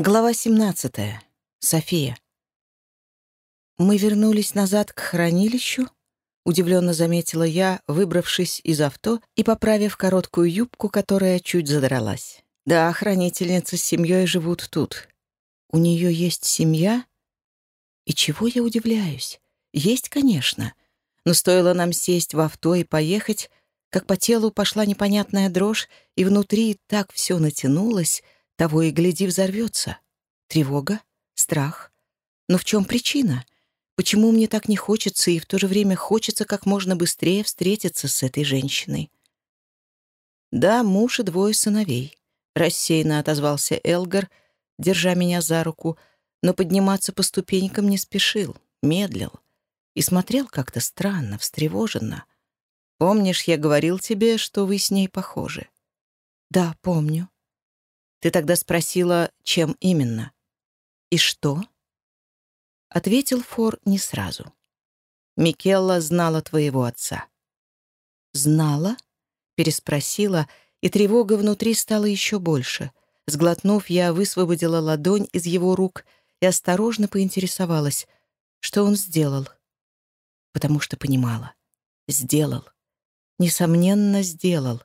Глава 17. София. Мы вернулись назад к хранилищу, удивленно заметила я, выбравшись из авто и поправив короткую юбку, которая чуть задралась. Да, хранительницы с семьей живут тут. У нее есть семья? И чего я удивляюсь? Есть, конечно. Но стоило нам сесть в авто и поехать, как по телу пошла непонятная дрожь, и внутри так все натянулось — того и гляди взорвется. Тревога? Страх? Но в чем причина? Почему мне так не хочется и в то же время хочется как можно быстрее встретиться с этой женщиной? Да, муж и двое сыновей. Рассеянно отозвался Элгар, держа меня за руку, но подниматься по ступенькам не спешил, медлил и смотрел как-то странно, встревоженно. «Помнишь, я говорил тебе, что вы с ней похожи?» «Да, помню», ты тогда спросила, чем именно. И что? Ответил Фор не сразу. Микелла знала твоего отца. Знала? Переспросила, и тревога внутри стала еще больше. Сглотнув, я высвободила ладонь из его рук и осторожно поинтересовалась, что он сделал. Потому что понимала. Сделал. Несомненно, сделал.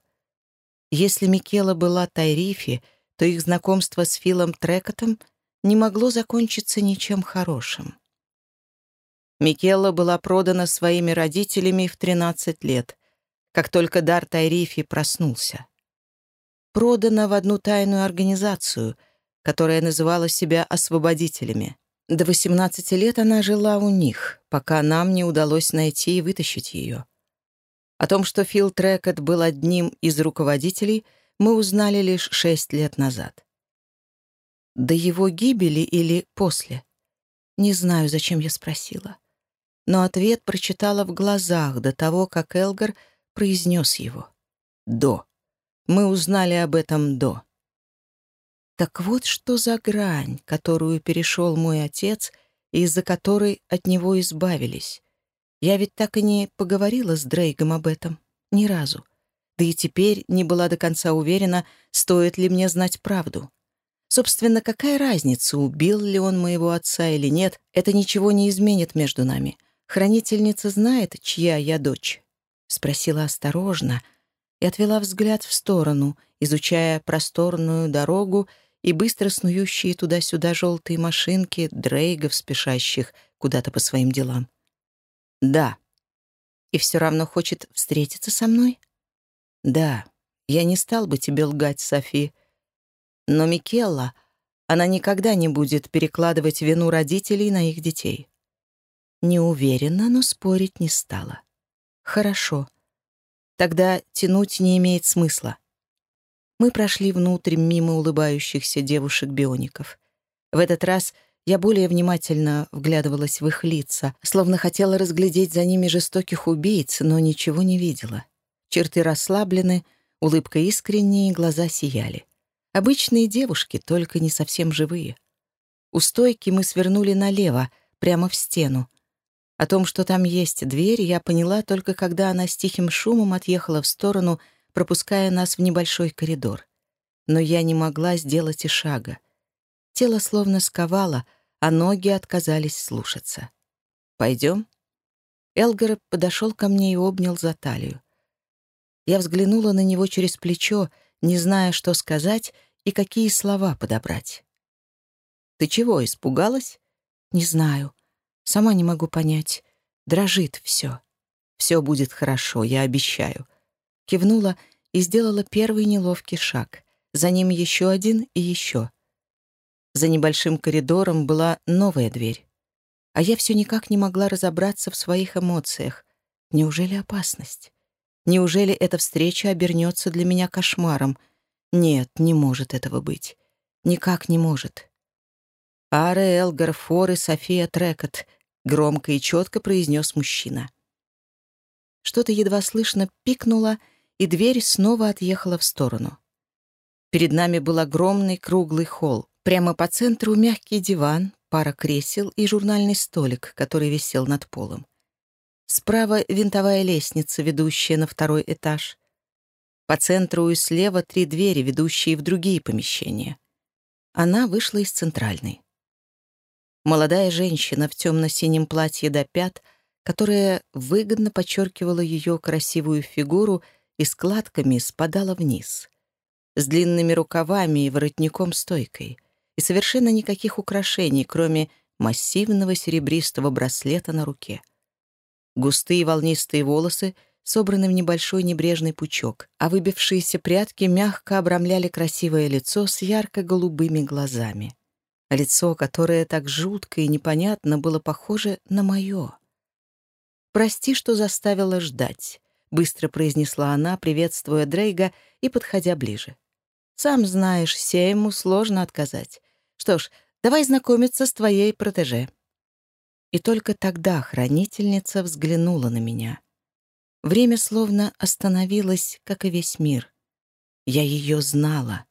Если Микела была Тайрифи, то их знакомство с Филом Трекотом не могло закончиться ничем хорошим. Микелла была продана своими родителями в 13 лет, как только дар Тайрифи проснулся. Продана в одну тайную организацию, которая называла себя «освободителями». До 18 лет она жила у них, пока нам не удалось найти и вытащить ее. О том, что Фил Трекот был одним из руководителей — мы узнали лишь шесть лет назад. До его гибели или после? Не знаю, зачем я спросила. Но ответ прочитала в глазах до того, как Элгар произнес его. «До». Мы узнали об этом до. Так вот что за грань, которую перешел мой отец и из-за которой от него избавились. Я ведь так и не поговорила с Дрейгом об этом. Ни разу да и теперь не была до конца уверена, стоит ли мне знать правду. Собственно, какая разница, убил ли он моего отца или нет, это ничего не изменит между нами. Хранительница знает, чья я дочь. Спросила осторожно и отвела взгляд в сторону, изучая просторную дорогу и быстро снующие туда-сюда желтые машинки дрейгов, спешащих куда-то по своим делам. «Да». «И все равно хочет встретиться со мной?» Да, я не стал бы тебе лгать, Софи. Но Микелла, она никогда не будет перекладывать вину родителей на их детей. Не уверена, но спорить не стала. Хорошо. Тогда тянуть не имеет смысла. Мы прошли внутрь мимо улыбающихся девушек-биоников. В этот раз я более внимательно вглядывалась в их лица, словно хотела разглядеть за ними жестоких убийц, но ничего не видела. Черты расслаблены, улыбка искренняя, глаза сияли. Обычные девушки, только не совсем живые. У стойки мы свернули налево, прямо в стену. О том, что там есть дверь, я поняла только когда она с тихим шумом отъехала в сторону, пропуская нас в небольшой коридор. Но я не могла сделать и шага. Тело словно сковало, а ноги отказались слушаться. «Пойдем?» Элгар подошел ко мне и обнял за талию. Я взглянула на него через плечо, не зная, что сказать и какие слова подобрать. «Ты чего, испугалась?» «Не знаю. Сама не могу понять. Дрожит все. Все будет хорошо, я обещаю». Кивнула и сделала первый неловкий шаг. За ним еще один и еще. За небольшим коридором была новая дверь. А я все никак не могла разобраться в своих эмоциях. Неужели опасность? Неужели эта встреча обернется для меня кошмаром? Нет, не может этого быть. Никак не может. «Аре Элгар Фор и София Трекот», — громко и четко произнес мужчина. Что-то едва слышно пикнуло, и дверь снова отъехала в сторону. Перед нами был огромный круглый холл. Прямо по центру мягкий диван, пара кресел и журнальный столик, который висел над полом. Справа винтовая лестница, ведущая на второй этаж. По центру и слева три двери, ведущие в другие помещения. Она вышла из центральной. Молодая женщина в темно-синем платье до пят, которая выгодно подчеркивала ее красивую фигуру и складками спадала вниз. С длинными рукавами и воротником-стойкой. И совершенно никаких украшений, кроме массивного серебристого браслета на руке. Густые волнистые волосы собраны в небольшой небрежный пучок, а выбившиеся прядки мягко обрамляли красивое лицо с ярко-голубыми глазами. Лицо, которое так жутко и непонятно было похоже на мое. «Прости, что заставила ждать», — быстро произнесла она, приветствуя Дрейга и подходя ближе. «Сам знаешь, Сейму сложно отказать. Что ж, давай знакомиться с твоей протеже». И только тогда хранительница взглянула на меня. Время словно остановилось, как и весь мир. Я ее знала.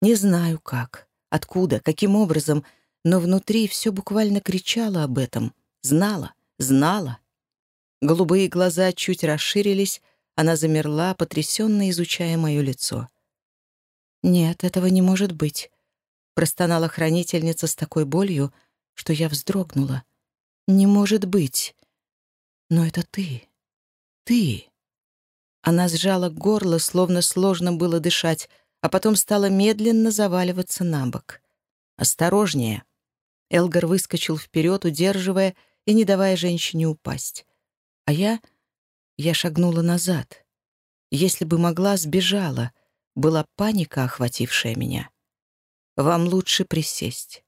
Не знаю как, откуда, каким образом, но внутри все буквально кричало об этом. Знала, знала. Голубые глаза чуть расширились, она замерла, потрясенно изучая мое лицо. «Нет, этого не может быть», — простонала хранительница с такой болью, что я вздрогнула. «Не может быть! Но это ты! Ты!» Она сжала горло, словно сложно было дышать, а потом стала медленно заваливаться на бок. «Осторожнее!» Элгар выскочил вперед, удерживая и не давая женщине упасть. А я... я шагнула назад. Если бы могла, сбежала. Была паника, охватившая меня. Вам лучше присесть.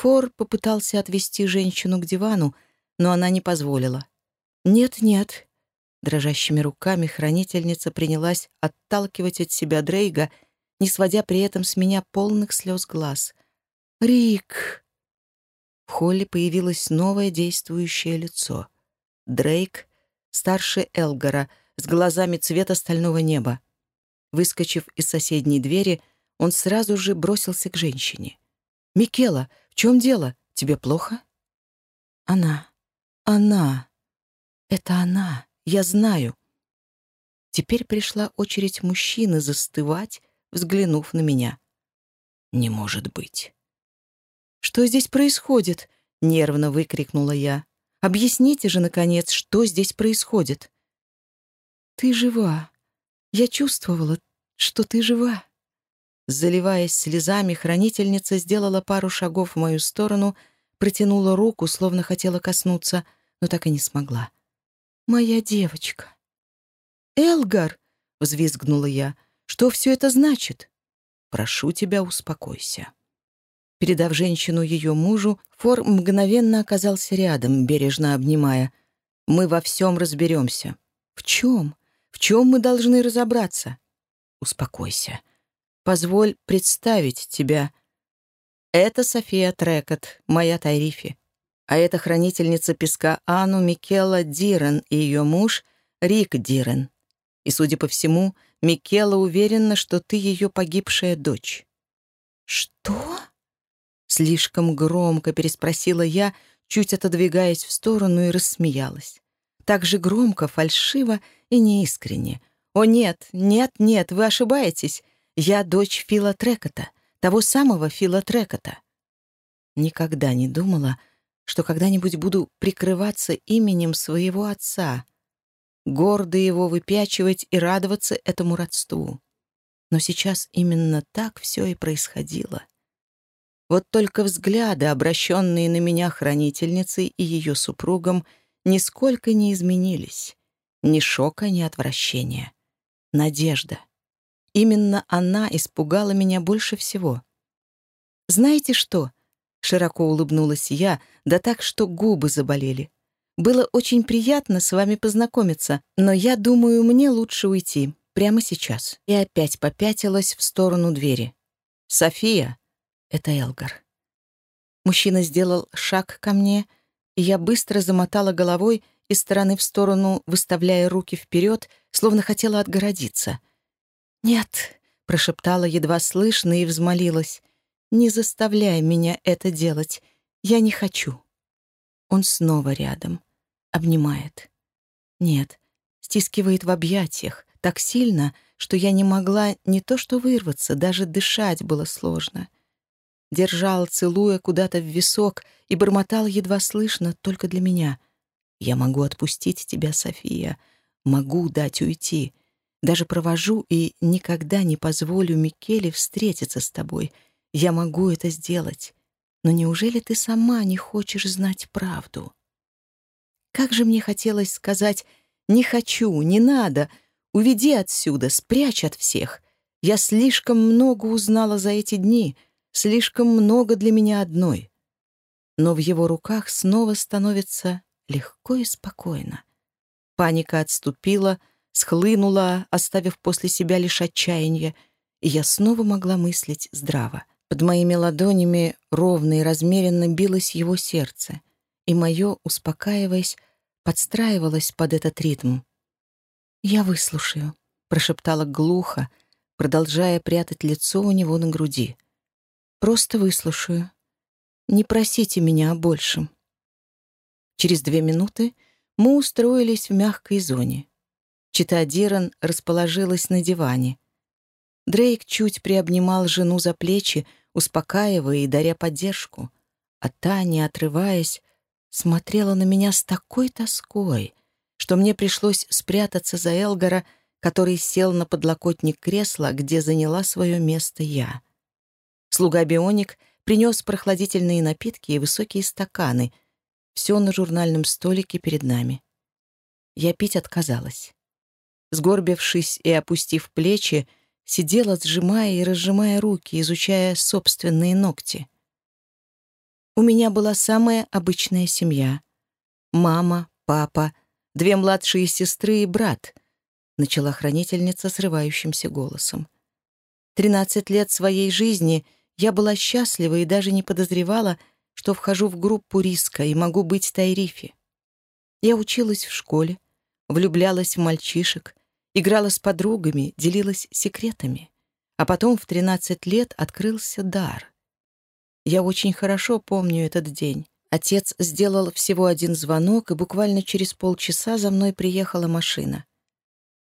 Фор попытался отвести женщину к дивану, но она не позволила. «Нет-нет». Дрожащими руками хранительница принялась отталкивать от себя Дрейга, не сводя при этом с меня полных слез глаз. «Рик!» В холле появилось новое действующее лицо — Дрейк, старше Элгара, с глазами цвета стального неба. Выскочив из соседней двери, он сразу же бросился к женщине. «Микела, чем дело? Тебе плохо?» «Она. Она. Это она. Я знаю». Теперь пришла очередь мужчины застывать, взглянув на меня. «Не может быть». «Что здесь происходит?» — нервно выкрикнула я. Объясните же, наконец, что здесь происходит. Ты жива. Я чувствовала, что ты жива. Заливаясь слезами, хранительница сделала пару шагов в мою сторону, протянула руку, словно хотела коснуться, но так и не смогла. «Моя девочка». «Элгар!» — взвизгнула я. «Что все это значит?» «Прошу тебя, успокойся». Передав женщину ее мужу, Фор мгновенно оказался рядом, бережно обнимая. «Мы во всем разберемся». «В чем? В чем мы должны разобраться?» «Успокойся. Позволь представить тебя. Это София Трекот, моя Тайрифи. А это хранительница песка Ану Микела Дирен и ее муж Рик Дирен. И, судя по всему, Микела уверена, что ты ее погибшая дочь». «Что?» Слишком громко переспросила я, чуть отодвигаясь в сторону и рассмеялась. Так же громко, фальшиво и неискренне. «О нет, нет, нет, вы ошибаетесь. Я дочь Фила Трекота, того самого Фила Трекота». Никогда не думала, что когда-нибудь буду прикрываться именем своего отца, гордо его выпячивать и радоваться этому родству. Но сейчас именно так все и происходило. Вот только взгляды, обращенные на меня хранительницей и ее супругом, нисколько не изменились. Ни шока, ни отвращения. Надежда. Именно она испугала меня больше всего. «Знаете что?» — широко улыбнулась я, да так, что губы заболели. «Было очень приятно с вами познакомиться, но я думаю, мне лучше уйти, прямо сейчас». И опять попятилась в сторону двери. «София!» Это Элгар. Мужчина сделал шаг ко мне, и я быстро замотала головой из стороны в сторону, выставляя руки вперед, словно хотела отгородиться. «Нет», — прошептала едва слышно и взмолилась, «не заставляй меня это делать. Я не хочу». Он снова рядом, обнимает. Нет, стискивает в объятиях, так сильно, что я не могла не то что вырваться, даже дышать было сложно. Держал, целуя куда-то в висок, и бормотал едва слышно только для меня. «Я могу отпустить тебя, София, могу дать уйти. Даже провожу и никогда не позволю Микеле встретиться с тобой. Я могу это сделать. Но неужели ты сама не хочешь знать правду?» Как же мне хотелось сказать «не хочу, не надо», «уведи отсюда, спрячь от всех». Я слишком много узнала за эти дни, слишком много для меня одной. Но в его руках снова становится легко и спокойно. Паника отступила, схлынула, оставив после себя лишь отчаяние, и я снова могла мыслить здраво. Под моими ладонями ровно и размеренно билось его сердце и мое, успокаиваясь, подстраивалось под этот ритм. «Я выслушаю», — прошептала глухо, продолжая прятать лицо у него на груди. «Просто выслушаю. Не просите меня о большем». Через две минуты мы устроились в мягкой зоне. Чита Диран расположилась на диване. Дрейк чуть приобнимал жену за плечи, успокаивая и даря поддержку, а та, не отрываясь, смотрела на меня с такой тоской, что мне пришлось спрятаться за Элгора, который сел на подлокотник кресла, где заняла свое место я. Слуга Бионик принес прохладительные напитки и высокие стаканы. Все на журнальном столике перед нами. Я пить отказалась. Сгорбившись и опустив плечи, сидела, сжимая и разжимая руки, изучая собственные ногти. У меня была самая обычная семья. Мама, папа, две младшие сестры и брат, начала хранительница срывающимся голосом. Тринадцать лет своей жизни я была счастлива и даже не подозревала, что вхожу в группу риска и могу быть Тайрифи. Я училась в школе, влюблялась в мальчишек, играла с подругами, делилась секретами. А потом в тринадцать лет открылся дар. Я очень хорошо помню этот день. Отец сделал всего один звонок, и буквально через полчаса за мной приехала машина.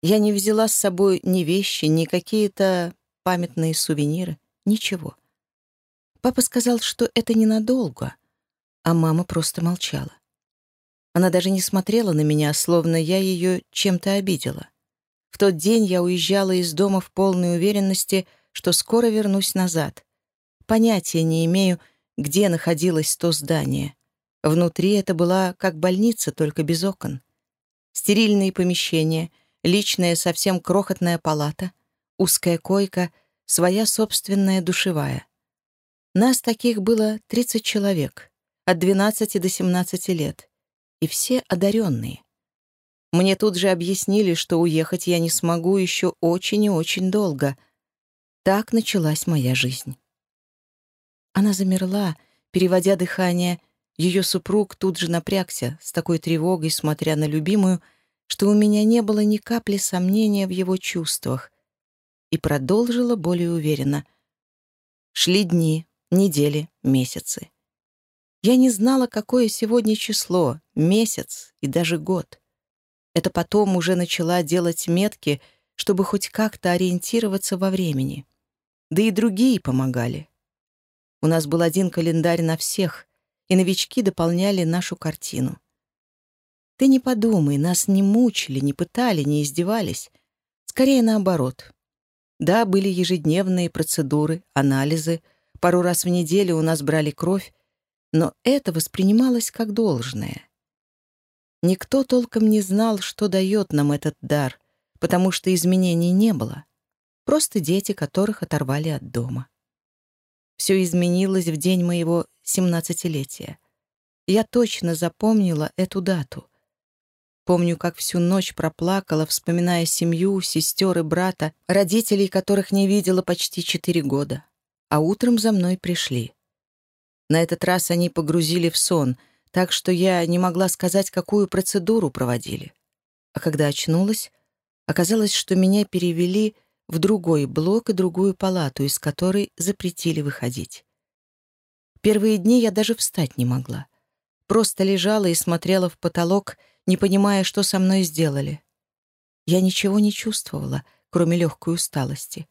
Я не взяла с собой ни вещи, ни какие-то памятные сувениры, ничего. Папа сказал, что это ненадолго, а мама просто молчала. Она даже не смотрела на меня, словно я ее чем-то обидела. В тот день я уезжала из дома в полной уверенности, что скоро вернусь назад. Понятия не имею, где находилось то здание. Внутри это была как больница, только без окон. Стерильные помещения, личная совсем крохотная палата, узкая койка, своя собственная душевая. Нас таких было 30 человек, от 12 до 17 лет, и все одаренные. Мне тут же объяснили, что уехать я не смогу еще очень и очень долго. Так началась моя жизнь. Она замерла, переводя дыхание. Ее супруг тут же напрягся, с такой тревогой, смотря на любимую, что у меня не было ни капли сомнения в его чувствах. И продолжила более уверенно. Шли дни, недели, месяцы. Я не знала, какое сегодня число, месяц и даже год. Это потом уже начала делать метки, чтобы хоть как-то ориентироваться во времени. Да и другие помогали. У нас был один календарь на всех, и новички дополняли нашу картину. Ты не подумай, нас не мучили, не пытали, не издевались. Скорее наоборот. Да, были ежедневные процедуры, анализы, пару раз в неделю у нас брали кровь, но это воспринималось как должное. Никто толком не знал, что дает нам этот дар, потому что изменений не было. Просто дети, которых оторвали от дома. Все изменилось в день моего семнадцатилетия. Я точно запомнила эту дату. Помню, как всю ночь проплакала, вспоминая семью, сестер и брата, родителей которых не видела почти четыре года. А утром за мной пришли. На этот раз они погрузили в сон, так что я не могла сказать, какую процедуру проводили. А когда очнулась, оказалось, что меня перевели в другой блок и другую палату, из которой запретили выходить. Первые дни я даже встать не могла. Просто лежала и смотрела в потолок, не понимая, что со мной сделали. Я ничего не чувствовала, кроме легкой усталости.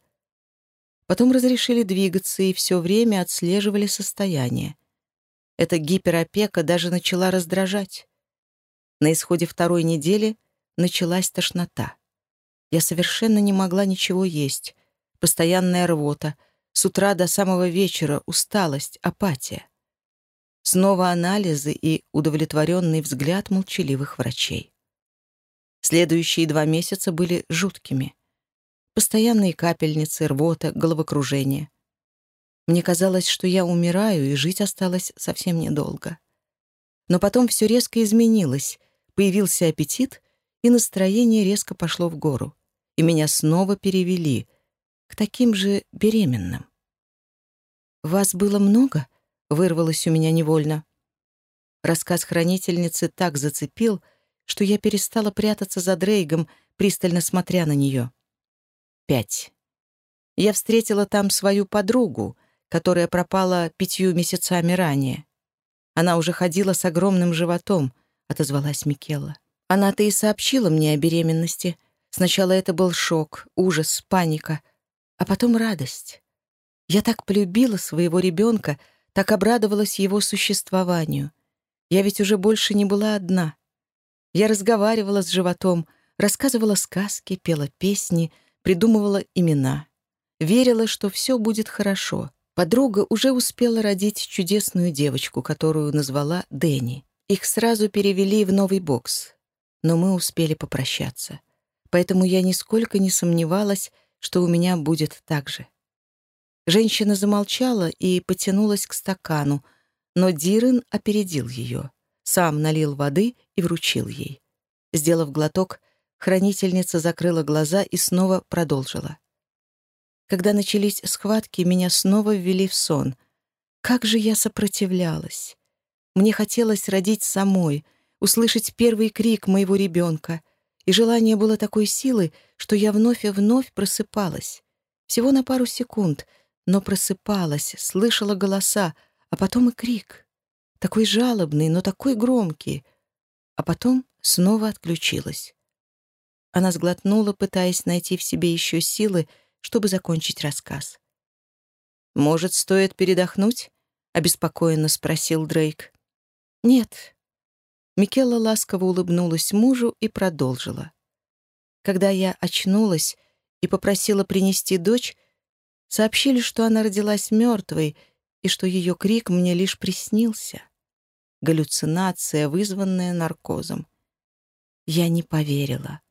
Потом разрешили двигаться и все время отслеживали состояние. Эта гиперопека даже начала раздражать. На исходе второй недели началась тошнота. Я совершенно не могла ничего есть. Постоянная рвота. С утра до самого вечера усталость, апатия. Снова анализы и удовлетворенный взгляд молчаливых врачей. Следующие два месяца были жуткими. Постоянные капельницы, рвота, головокружение. Мне казалось, что я умираю, и жить осталось совсем недолго. Но потом все резко изменилось. Появился аппетит, и настроение резко пошло в гору. И меня снова перевели к таким же беременным. «Вас было много?» — вырвалось у меня невольно. Рассказ хранительницы так зацепил, что я перестала прятаться за Дрейгом, пристально смотря на нее. Пять. Я встретила там свою подругу, которая пропала пятью месяцами ранее. Она уже ходила с огромным животом, отозвалась Микелла. Она-то и сообщила мне о беременности. Сначала это был шок, ужас, паника, а потом радость. Я так полюбила своего ребенка, так обрадовалась его существованию. Я ведь уже больше не была одна. Я разговаривала с животом, рассказывала сказки, пела песни, придумывала имена. Верила, что все будет хорошо. Подруга уже успела родить чудесную девочку, которую назвала Дэнни. Их сразу перевели в новый бокс. Но мы успели попрощаться. Поэтому я нисколько не сомневалась, что у меня будет так же. Женщина замолчала и потянулась к стакану, но Дирен опередил ее, сам налил воды и вручил ей. Сделав глоток, хранительница закрыла глаза и снова продолжила. Когда начались схватки, меня снова ввели в сон. Как же я сопротивлялась! Мне хотелось родить самой, услышать первый крик моего ребенка, и желание было такой силы, что я вновь и вновь просыпалась. Всего на пару секунд — но просыпалась, слышала голоса, а потом и крик. Такой жалобный, но такой громкий. А потом снова отключилась. Она сглотнула, пытаясь найти в себе еще силы, чтобы закончить рассказ. «Может, стоит передохнуть?» — обеспокоенно спросил Дрейк. «Нет». Микелла ласково улыбнулась мужу и продолжила. Когда я очнулась и попросила принести дочь, Сообщили, что она родилась мертвой и что ее крик мне лишь приснился. Галлюцинация, вызванная наркозом. Я не поверила.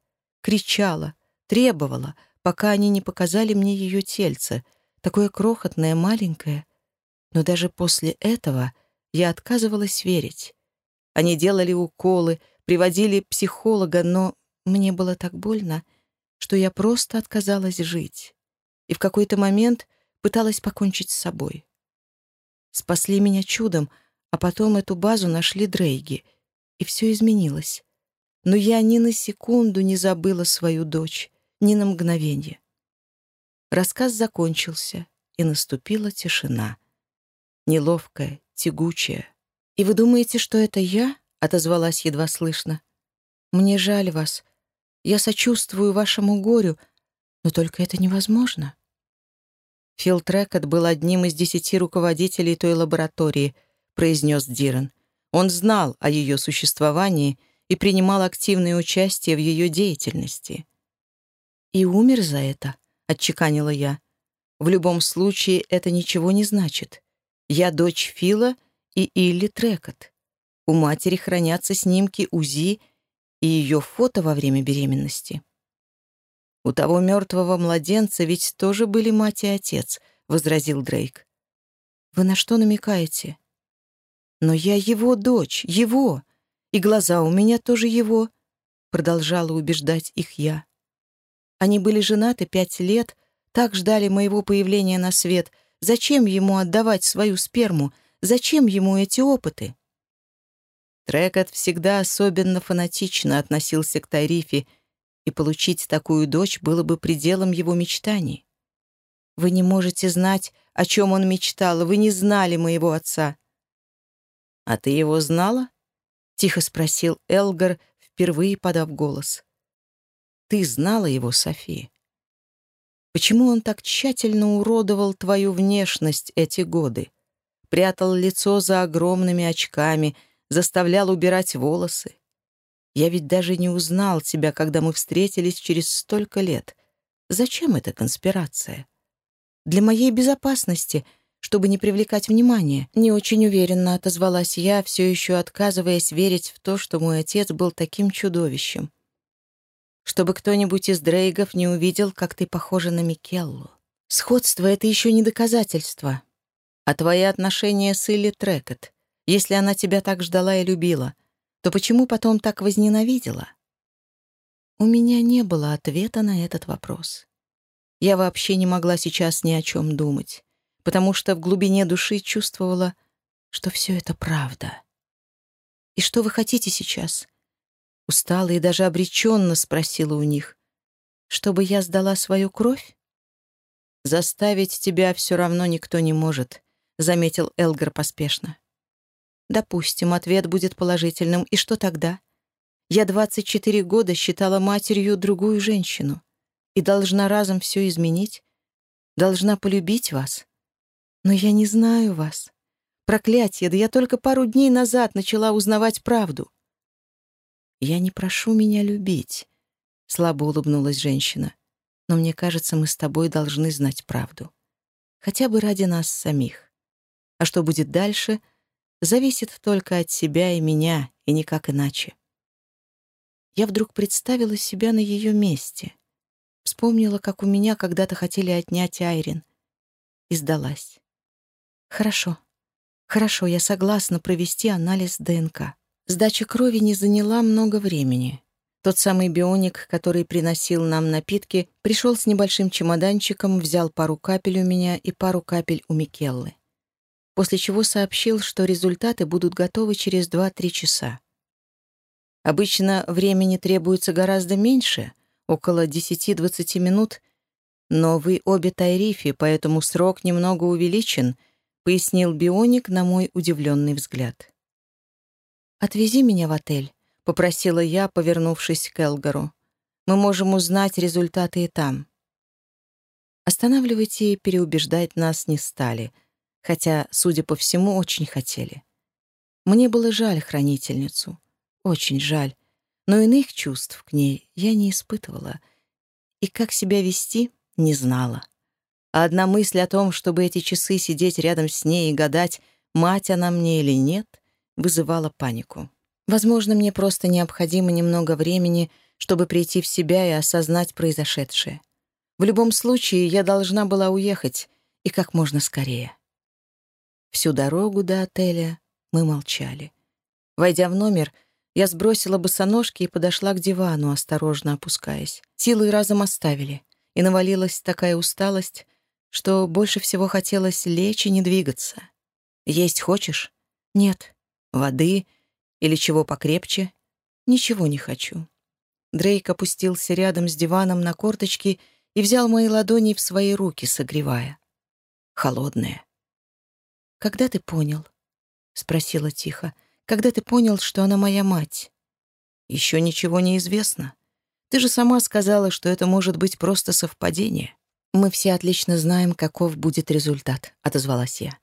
Кричала, требовала, пока они не показали мне ее тельце, такое крохотное, маленькое. Но даже после этого я отказывалась верить. Они делали уколы, приводили психолога, но мне было так больно, что я просто отказалась жить и в какой-то момент пыталась покончить с собой. Спасли меня чудом, а потом эту базу нашли Дрейги, и все изменилось. Но я ни на секунду не забыла свою дочь, ни на мгновение. Рассказ закончился, и наступила тишина. Неловкая, тягучая. «И вы думаете, что это я?» — отозвалась едва слышно. «Мне жаль вас. Я сочувствую вашему горю, но только это невозможно. Фил Трекот был одним из десяти руководителей той лаборатории, произнес Диран. Он знал о ее существовании и принимал активное участие в ее деятельности. «И умер за это», — отчеканила я. «В любом случае это ничего не значит. Я дочь Фила и Илли Трекот. У матери хранятся снимки УЗИ и ее фото во время беременности. «У того мертвого младенца ведь тоже были мать и отец», — возразил Дрейк. «Вы на что намекаете?» «Но я его дочь, его, и глаза у меня тоже его», — продолжала убеждать их я. Они были женаты пять лет, так ждали моего появления на свет. Зачем ему отдавать свою сперму? Зачем ему эти опыты? Трекот всегда особенно фанатично относился к Тарифе и получить такую дочь было бы пределом его мечтаний. Вы не можете знать, о чем он мечтал, вы не знали моего отца. «А ты его знала?» — тихо спросил Элгар, впервые подав голос. «Ты знала его, София. Почему он так тщательно уродовал твою внешность эти годы? Прятал лицо за огромными очками, заставлял убирать волосы. Я ведь даже не узнал тебя, когда мы встретились через столько лет. Зачем эта конспирация? Для моей безопасности, чтобы не привлекать внимания. Не очень уверенно отозвалась я, все еще отказываясь верить в то, что мой отец был таким чудовищем. Чтобы кто-нибудь из Дрейгов не увидел, как ты похожа на Микеллу. Сходство — это еще не доказательство. А твои отношения с Илли Трекет, если она тебя так ждала и любила, то почему потом так возненавидела? У меня не было ответа на этот вопрос. Я вообще не могла сейчас ни о чем думать, потому что в глубине души чувствовала, что все это правда. «И что вы хотите сейчас?» Устала и даже обреченно спросила у них. «Чтобы я сдала свою кровь?» «Заставить тебя все равно никто не может», — заметил Элгар поспешно. «Допустим, ответ будет положительным. И что тогда?» Я 24 года считала матерью другую женщину и должна разом все изменить, должна полюбить вас. Но я не знаю вас. Проклятие, да я только пару дней назад начала узнавать правду. Я не прошу меня любить, — слабо улыбнулась женщина. Но мне кажется, мы с тобой должны знать правду. Хотя бы ради нас самих. А что будет дальше, зависит только от себя и меня, и никак иначе я вдруг представила себя на ее месте. Вспомнила, как у меня когда-то хотели отнять Айрин. И сдалась. Хорошо. Хорошо, я согласна провести анализ ДНК. Сдача крови не заняла много времени. Тот самый бионик, который приносил нам напитки, пришел с небольшим чемоданчиком, взял пару капель у меня и пару капель у Микеллы. После чего сообщил, что результаты будут готовы через 2-3 часа. Обычно времени требуется гораздо меньше, около 10-20 минут, но вы обе Тайрифи, поэтому срок немного увеличен, пояснил Бионик на мой удивленный взгляд. «Отвези меня в отель», — попросила я, повернувшись к Элгару. «Мы можем узнать результаты и там». Останавливать и переубеждать нас не стали, хотя, судя по всему, очень хотели. Мне было жаль хранительницу. Очень жаль, но иных чувств к ней я не испытывала. И как себя вести, не знала. А одна мысль о том, чтобы эти часы сидеть рядом с ней и гадать, мать она мне или нет, вызывала панику. Возможно, мне просто необходимо немного времени, чтобы прийти в себя и осознать произошедшее. В любом случае, я должна была уехать, и как можно скорее. Всю дорогу до отеля мы молчали. Войдя в номер, я сбросила босоножки и подошла к дивану, осторожно опускаясь. Силы разом оставили, и навалилась такая усталость, что больше всего хотелось лечь и не двигаться. «Есть хочешь?» «Нет». «Воды? Или чего покрепче?» «Ничего не хочу». Дрейк опустился рядом с диваном на корточки и взял мои ладони в свои руки, согревая. Холодные. «Когда ты понял?» — спросила тихо когда ты понял, что она моя мать? Еще ничего не известно. Ты же сама сказала, что это может быть просто совпадение. Мы все отлично знаем, каков будет результат, отозвалась я.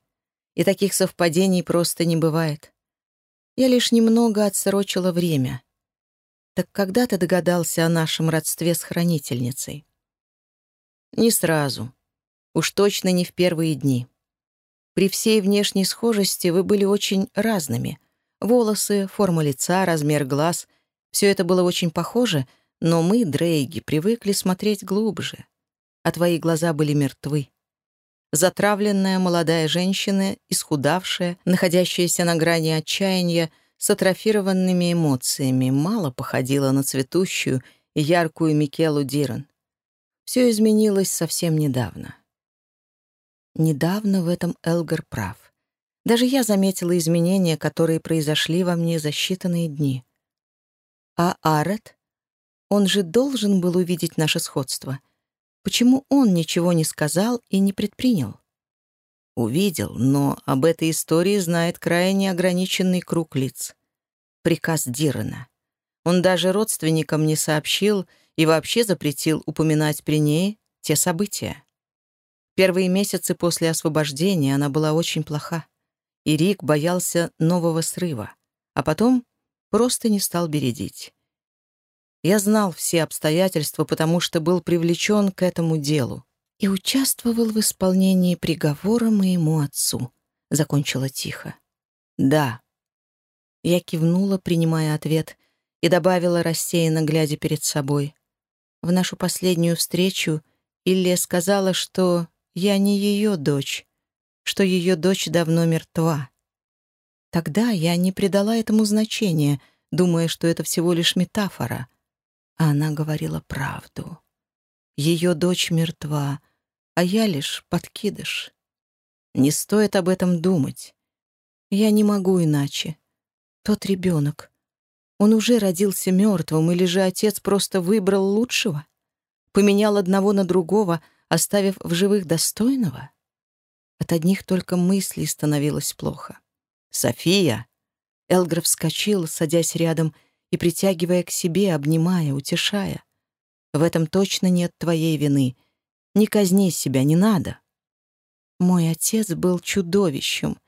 И таких совпадений просто не бывает. Я лишь немного отсрочила время. Так когда ты догадался о нашем родстве с хранительницей? Не сразу. Уж точно не в первые дни. При всей внешней схожести вы были очень разными, Волосы, форма лица, размер глаз — все это было очень похоже, но мы, Дрейги, привыкли смотреть глубже. А твои глаза были мертвы. Затравленная молодая женщина, исхудавшая, находящаяся на грани отчаяния, с атрофированными эмоциями, мало походила на цветущую и яркую Микелу Диран. Все изменилось совсем недавно. Недавно в этом Элгар прав. Даже я заметила изменения, которые произошли во мне за считанные дни. А Арет? Он же должен был увидеть наше сходство. Почему он ничего не сказал и не предпринял? Увидел, но об этой истории знает крайне ограниченный круг лиц. Приказ Дирана. Он даже родственникам не сообщил и вообще запретил упоминать при ней те события. Первые месяцы после освобождения она была очень плоха, и Рик боялся нового срыва, а потом просто не стал бередить. Я знал все обстоятельства, потому что был привлечен к этому делу и участвовал в исполнении приговора моему отцу», — закончила тихо. «Да». Я кивнула, принимая ответ, и добавила рассеянно, глядя перед собой. В нашу последнюю встречу Иллия сказала, что я не ее дочь, что ее дочь давно мертва. Тогда я не придала этому значения, думая, что это всего лишь метафора. А она говорила правду. Ее дочь мертва, а я лишь подкидыш. Не стоит об этом думать. Я не могу иначе. Тот ребенок. Он уже родился мертвым, или же отец просто выбрал лучшего? Поменял одного на другого, оставив в живых достойного? От одних только мыслей становилось плохо. «София!» Элгров вскочил, садясь рядом и притягивая к себе, обнимая, утешая. «В этом точно нет твоей вины. Не казни себя, не надо. Мой отец был чудовищем.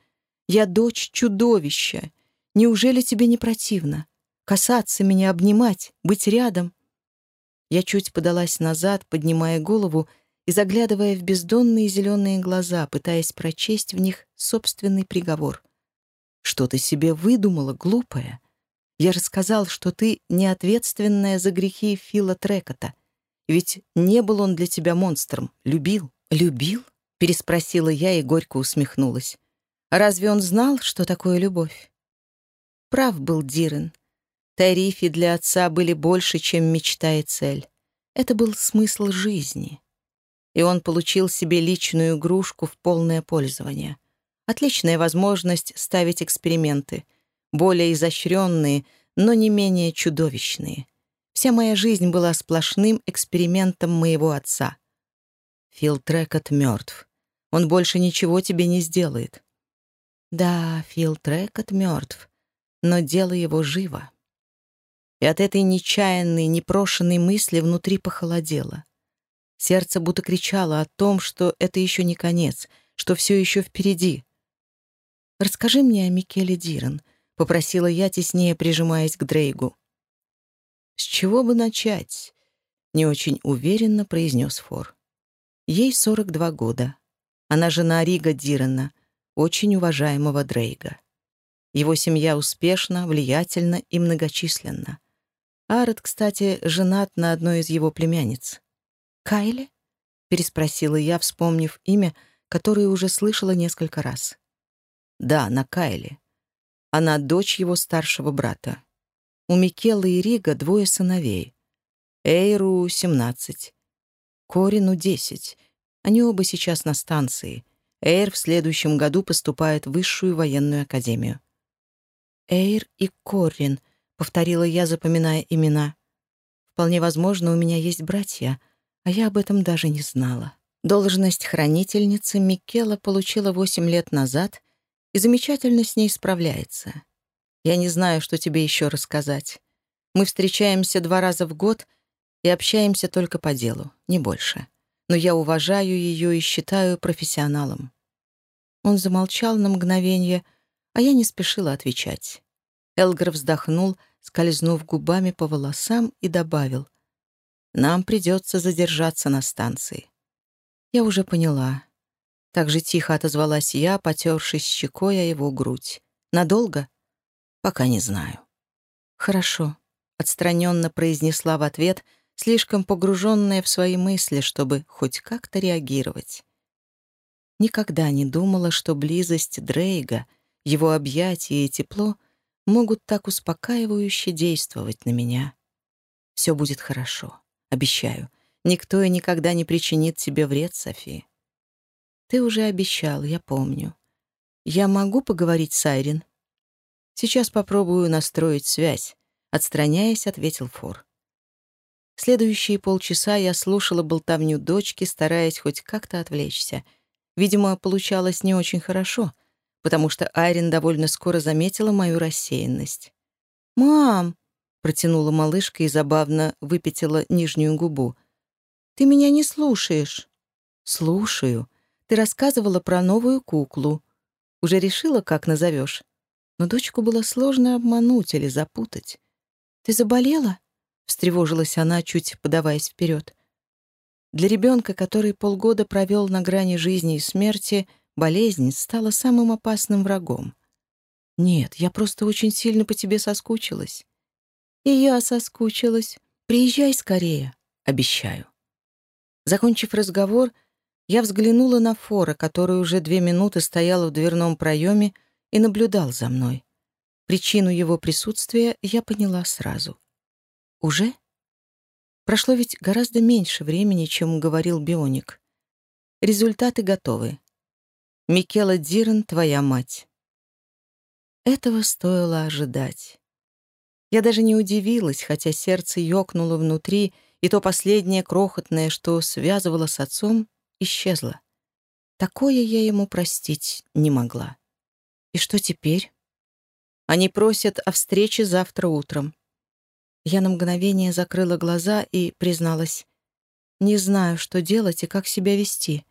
Я дочь чудовища. Неужели тебе не противно? Касаться меня, обнимать, быть рядом? Я чуть подалась назад, поднимая голову и заглядывая в бездонные зеленые глаза, пытаясь прочесть в них собственный приговор. «Что ты себе выдумала, глупая? Я рассказал, что ты неответственная за грехи Фила Трекота — ведь не был он для тебя монстром. Любил. Любил? Переспросила я и горько усмехнулась. Разве он знал, что такое любовь? Прав был Дирен. Тарифи для отца были больше, чем мечта и цель. Это был смысл жизни. И он получил себе личную игрушку в полное пользование. Отличная возможность ставить эксперименты, более изощренные, но не менее чудовищные — Вся моя жизнь была сплошным экспериментом моего отца. Фил Трекот мертв. Он больше ничего тебе не сделает. Да, Фил Трекот мертв, но дело его живо. И от этой нечаянной, непрошенной мысли внутри похолодело. Сердце будто кричало о том, что это еще не конец, что все еще впереди. «Расскажи мне о Микеле Дирен», — попросила я, теснее прижимаясь к Дрейгу. «С чего бы начать?» — не очень уверенно произнес Фор. Ей 42 года. Она жена Рига Дирена, очень уважаемого Дрейга. Его семья успешна, влиятельна и многочисленна. Арет, кстати, женат на одной из его племянниц. «Кайли?» — переспросила я, вспомнив имя, которое уже слышала несколько раз. «Да, на Кайли. Она дочь его старшего брата. У Микелы и Рига двое сыновей. Эйру — 17. Корину — 10. Они оба сейчас на станции. Эйр в следующем году поступает в высшую военную академию. «Эйр и Корин», — повторила я, запоминая имена. «Вполне возможно, у меня есть братья, а я об этом даже не знала». Должность хранительницы Микела получила восемь лет назад и замечательно с ней справляется. Я не знаю, что тебе еще рассказать. Мы встречаемся два раза в год и общаемся только по делу, не больше. Но я уважаю ее и считаю профессионалом». Он замолчал на мгновение, а я не спешила отвечать. Элгар вздохнул, скользнув губами по волосам, и добавил. «Нам придется задержаться на станции». Я уже поняла. Так же тихо отозвалась я, потершись щекой о его грудь. «Надолго?» Пока не знаю. Хорошо, отстраненно произнесла в ответ, слишком погруженная в свои мысли, чтобы хоть как-то реагировать. Никогда не думала, что близость Дрейга, его объятия и тепло могут так успокаивающе действовать на меня. Все будет хорошо, обещаю. Никто и никогда не причинит тебе вред, Софи. Ты уже обещал, я помню. Я могу поговорить с Айрин? Сейчас попробую настроить связь», — отстраняясь, ответил Фор. Следующие полчаса я слушала болтовню дочки, стараясь хоть как-то отвлечься. Видимо, получалось не очень хорошо, потому что Айрин довольно скоро заметила мою рассеянность. «Мам!» — протянула малышка и забавно выпятила нижнюю губу. Ты меня не слушаешь». «Слушаю. Ты рассказывала про новую куклу. Уже решила, как назовешь?» Но дочку было сложно обмануть или запутать. «Ты заболела?» — встревожилась она, чуть подаваясь вперед. Для ребенка, который полгода провел на грани жизни и смерти, болезнь стала самым опасным врагом. «Нет, я просто очень сильно по тебе соскучилась». «И я соскучилась. Приезжай скорее, обещаю». Закончив разговор, я взглянула на Фора, который уже две минуты стоял в дверном проеме и наблюдал за мной. Причину его присутствия я поняла сразу. «Уже?» Прошло ведь гораздо меньше времени, чем говорил Бионик. Результаты готовы. Микела Дирен, твоя мать. Этого стоило ожидать. Я даже не удивилась, хотя сердце ёкнуло внутри, и то последнее крохотное, что связывало с отцом, исчезло. Такое я ему простить не могла. И что теперь? Они просят о встрече завтра утром. Я на мгновение закрыла глаза и призналась. Не знаю, что делать и как себя вести.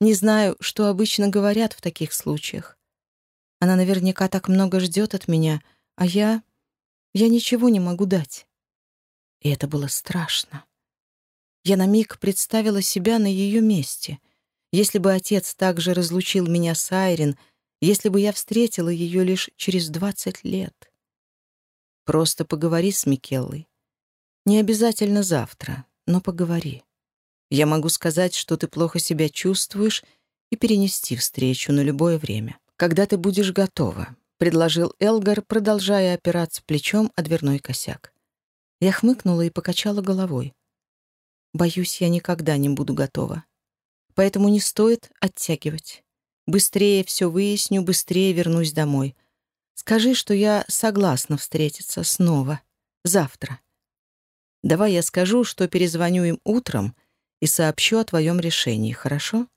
Не знаю, что обычно говорят в таких случаях. Она наверняка так много ждет от меня, а я... Я ничего не могу дать. И это было страшно. Я на миг представила себя на ее месте. Если бы отец также разлучил меня с Айрин, если бы я встретила ее лишь через двадцать лет. Просто поговори с Микеллой. Не обязательно завтра, но поговори. Я могу сказать, что ты плохо себя чувствуешь, и перенести встречу на любое время когда ты будешь готова», — предложил Элгар, продолжая опираться плечом о дверной косяк. Я хмыкнула и покачала головой. «Боюсь, я никогда не буду готова. Поэтому не стоит оттягивать. Быстрее все выясню, быстрее вернусь домой. Скажи, что я согласна встретиться снова. Завтра. Давай я скажу, что перезвоню им утром и сообщу о твоем решении, хорошо?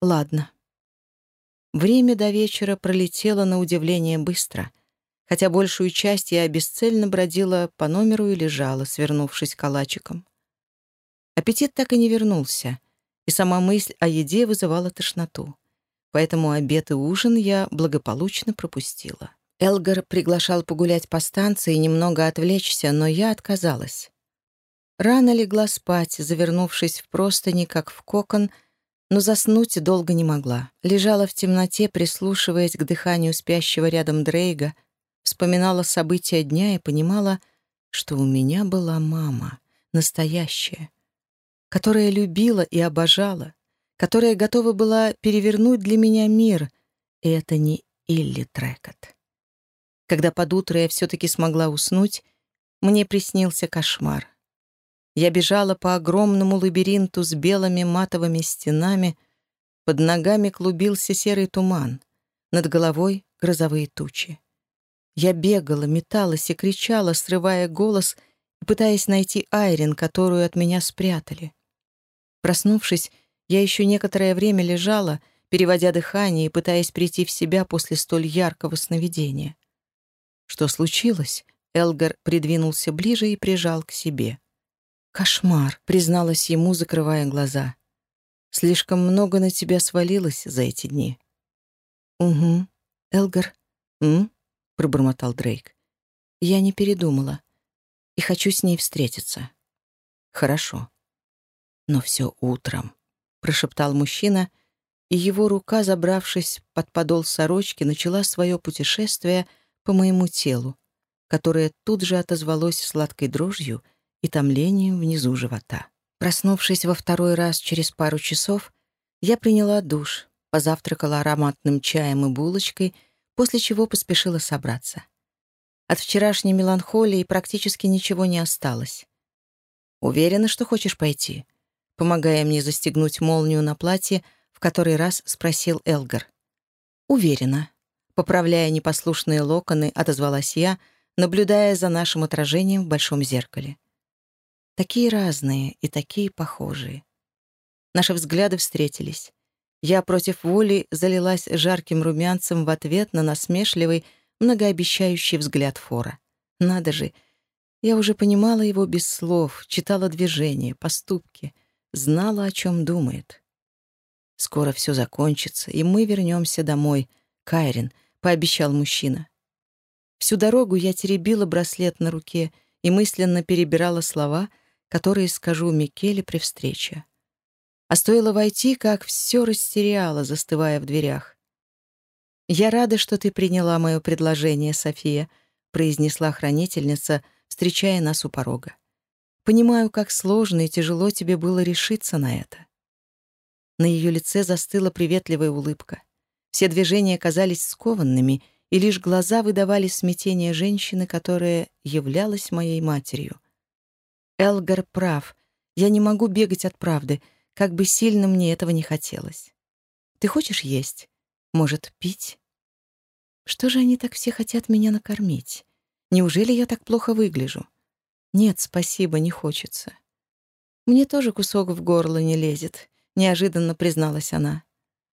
Ладно. Время до вечера пролетело на удивление быстро, хотя большую часть я бесцельно бродила по номеру и лежала, свернувшись калачиком. Аппетит так и не вернулся, и сама мысль о еде вызывала тошноту. Поэтому обед и ужин я благополучно пропустила. Элгар приглашал погулять по станции и немного отвлечься, но я отказалась. Рано легла спать, завернувшись в простыни, как в кокон — но заснуть долго не могла. Лежала в темноте, прислушиваясь к дыханию спящего рядом Дрейга, вспоминала события дня и понимала, что у меня была мама, настоящая, которая любила и обожала, которая готова была перевернуть для меня мир, и это не Илли Трекот. Когда под утро я все-таки смогла уснуть, мне приснился кошмар. Я бежала по огромному лабиринту с белыми матовыми стенами, под ногами клубился серый туман, над головой — грозовые тучи. Я бегала, металась и кричала, срывая голос пытаясь найти Айрин, которую от меня спрятали. Проснувшись, я еще некоторое время лежала, переводя дыхание и пытаясь прийти в себя после столь яркого сновидения. Что случилось? Элгар придвинулся ближе и прижал к себе. «Кошмар», — призналась ему, закрывая глаза. «Слишком много на тебя свалилось за эти дни». «Угу. Элгар, м?» — пробормотал Дрейк. «Я не передумала и хочу с ней встретиться». «Хорошо. Но все утром», — прошептал мужчина, и его рука, забравшись под подол сорочки, начала свое путешествие по моему телу, которое тут же отозвалось сладкой дрожью — и томлением внизу живота. Проснувшись во второй раз через пару часов, я приняла душ, позавтракала ароматным чаем и булочкой, после чего поспешила собраться. От вчерашней меланхолии практически ничего не осталось. «Уверена, что хочешь пойти?» Помогая мне застегнуть молнию на платье, в который раз спросил Элгар. «Уверена». Поправляя непослушные локоны, отозвалась я, наблюдая за нашим отражением в большом зеркале. Такие разные и такие похожие. Наши взгляды встретились. Я против воли залилась жарким румянцем в ответ на насмешливый, многообещающий взгляд Фора. Надо же, я уже понимала его без слов, читала движения, поступки, знала, о чем думает. «Скоро все закончится, и мы вернемся домой», — Кайрин, — пообещал мужчина. Всю дорогу я теребила браслет на руке и мысленно перебирала слова, которые скажу Микеле при встрече. А стоило войти, как все растеряла, застывая в дверях. «Я рада, что ты приняла мое предложение, София», — произнесла хранительница, встречая нас у порога. «Понимаю, как сложно и тяжело тебе было решиться на это». На ее лице застыла приветливая улыбка. Все движения казались скованными, и лишь глаза выдавали смятение женщины, которая являлась моей матерью. Элгар прав. Я не могу бегать от правды, как бы сильно мне этого не хотелось. Ты хочешь есть? Может, пить? Что же они так все хотят меня накормить? Неужели я так плохо выгляжу? Нет, спасибо, не хочется. Мне тоже кусок в горло не лезет, неожиданно призналась она.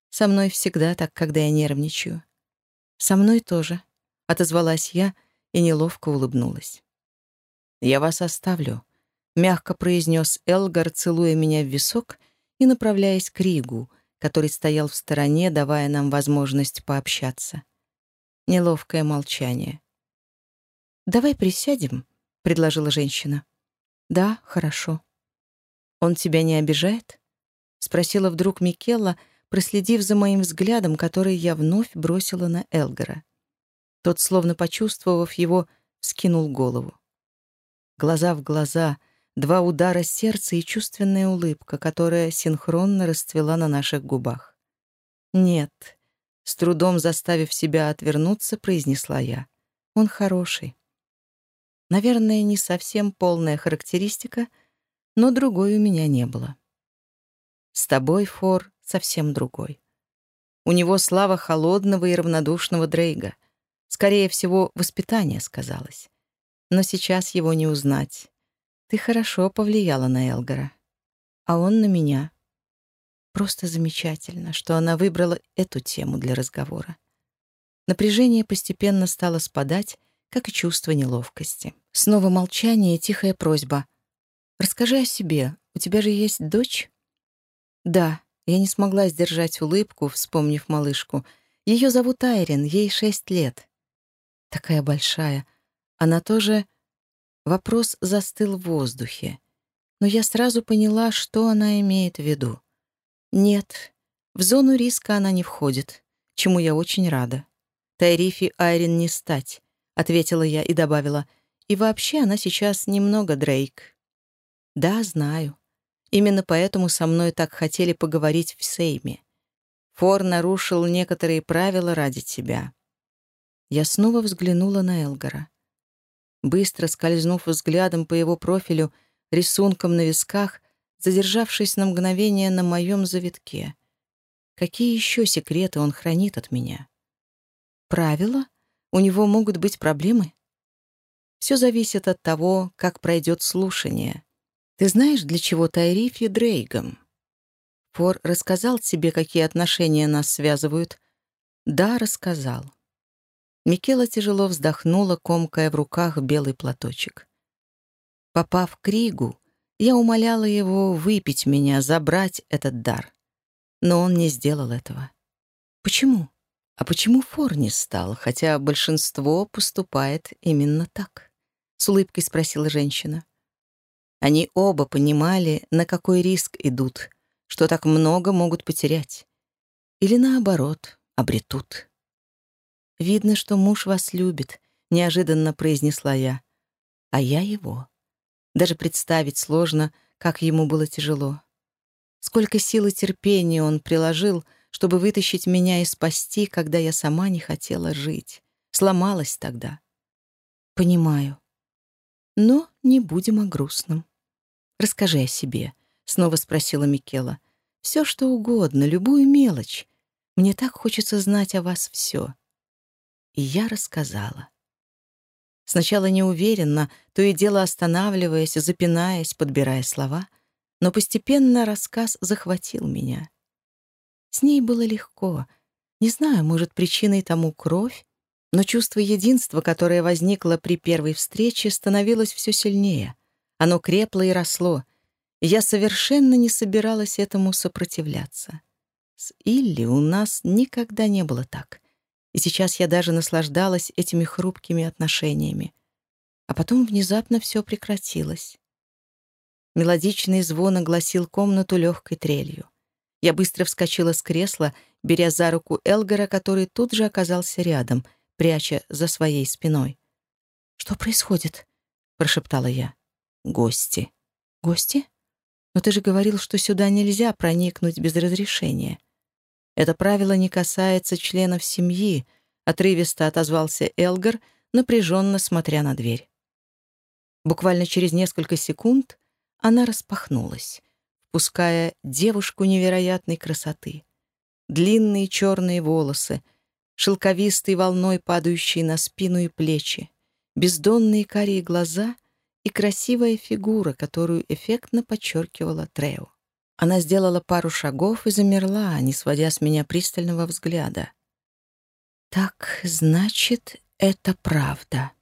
Со мной всегда так, когда я нервничаю. Со мной тоже, отозвалась я и неловко улыбнулась. Я вас оставлю, мягко произнес Элгар, целуя меня в висок и направляясь к Ригу, который стоял в стороне, давая нам возможность пообщаться. Неловкое молчание. «Давай присядем», — предложила женщина. «Да, хорошо». «Он тебя не обижает?» — спросила вдруг Микелла, проследив за моим взглядом, который я вновь бросила на Элгара. Тот, словно почувствовав его, скинул голову. Глаза в глаза, два удара сердца и чувственная улыбка, которая синхронно расцвела на наших губах. «Нет», — с трудом заставив себя отвернуться, произнесла я. «Он хороший». Наверное, не совсем полная характеристика, но другой у меня не было. С тобой, Фор, совсем другой. У него слава холодного и равнодушного Дрейга. Скорее всего, воспитание сказалось. Но сейчас его не узнать. Ты хорошо повлияла на Элгара. А он на меня. Просто замечательно, что она выбрала эту тему для разговора. Напряжение постепенно стало спадать, как и чувство неловкости. Снова молчание и тихая просьба. «Расскажи о себе. У тебя же есть дочь?» «Да». Я не смогла сдержать улыбку, вспомнив малышку. Ее зовут Айрин, ей шесть лет. Такая большая. Она тоже... Вопрос застыл в воздухе. Но я сразу поняла, что она имеет в виду. Нет, в зону риска она не входит, чему я очень рада. Тайрифи Айрин не стать. — ответила я и добавила. «И вообще она сейчас немного Дрейк». «Да, знаю. Именно поэтому со мной так хотели поговорить в Сейме. Фор нарушил некоторые правила ради тебя». Я снова взглянула на Элгара. Быстро скользнув взглядом по его профилю, рисунком на висках, задержавшись на мгновение на моем завитке. Какие еще секреты он хранит от меня? «Правила?» У него могут быть проблемы? Все зависит от того, как пройдет слушание. Ты знаешь, для чего Тайрифи Дрейгом? Фор рассказал тебе, какие отношения нас связывают? Да, рассказал. Микела тяжело вздохнула, комкая в руках белый платочек. Попав к Ригу, я умоляла его выпить меня, забрать этот дар. Но он не сделал этого. Почему? А почему Фор не стал, хотя большинство поступает именно так? С улыбкой спросила женщина. Они оба понимали, на какой риск идут, что так много могут потерять. Или наоборот, обретут. «Видно, что муж вас любит», — неожиданно произнесла я. «А я его». Даже представить сложно, как ему было тяжело. Сколько сил и терпения он приложил — чтобы вытащить меня и спасти, когда я сама не хотела жить. Сломалась тогда. Понимаю. Но не будем о грустном. Расскажи о себе, — снова спросила Микела. Все, что угодно, любую мелочь. Мне так хочется знать о вас все. И я рассказала. Сначала неуверенно, то и дело останавливаясь, запинаясь, подбирая слова, но постепенно рассказ захватил меня — с ней было легко. Не знаю, может, причиной тому кровь, но чувство единства, которое возникло при первой встрече, становилось все сильнее. Оно крепло и росло, Я совершенно не собиралась этому сопротивляться. С Илли у нас никогда не было так. И сейчас я даже наслаждалась этими хрупкими отношениями. А потом внезапно все прекратилось. Мелодичный звон огласил комнату легкой трелью. Я быстро вскочила с кресла, беря за руку Элгара, который тут же оказался рядом, пряча за своей спиной. «Что происходит?» — прошептала я. «Гости». «Гости? Но ты же говорил, что сюда нельзя проникнуть без разрешения». «Это правило не касается членов семьи», — отрывисто отозвался Элгар, напряженно смотря на дверь. Буквально через несколько секунд она распахнулась, впуская девушку невероятной красоты. Длинные черные волосы, шелковистой волной падающие на спину и плечи, бездонные карие глаза и красивая фигура, которую эффектно подчеркивала Трео. Она сделала пару шагов и замерла, не сводя с меня пристального взгляда. «Так, значит, это правда».